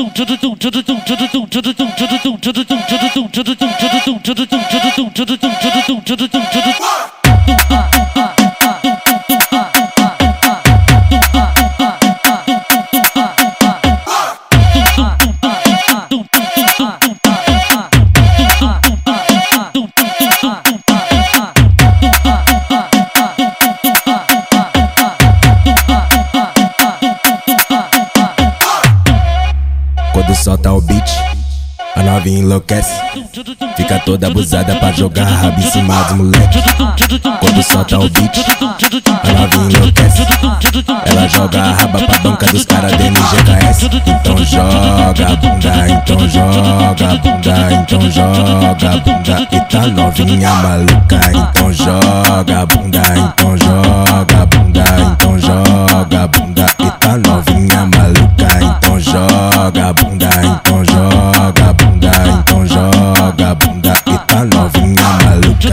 动车的动车的动车的动车的动车的动车的动车的动车的动车的动车的动车的动车的动车的动车的动车的动车 Quando solta o beat, a novinha enlouquece. Fica toda abusada pra jogar rabo em cima dos moleque. Quando solta o beat, a novinha enlouquece. Ela joga a raba pra banca dos caras da MGKS. Então joga bunda, então joga bunda, então joga bunda. E tá novinha maluca, então joga bunda, então joga bunda, então joga bunda, então joga bunda. E tá novinha maluca.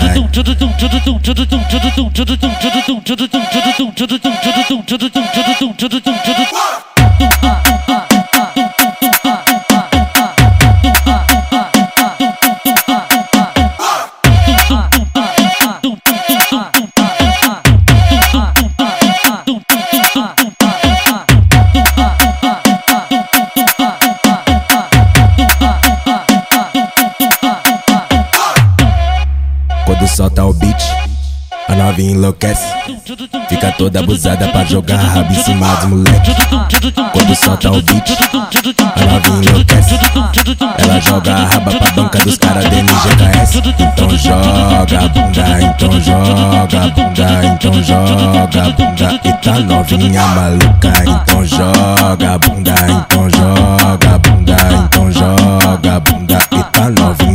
quando solta o beat. A novinha enlouquece, fica toda abusada pra jogar rabo em cima dos moleque. Quando solta o beat, a novinha enlouquece. Ela joga a raba pra banca dos caras da NGKS. Então joga bunda, então joga bunda, então joga bunda. E tá novinha maluca, então joga bunda, então joga bunda, então joga bunda. E tá novinha.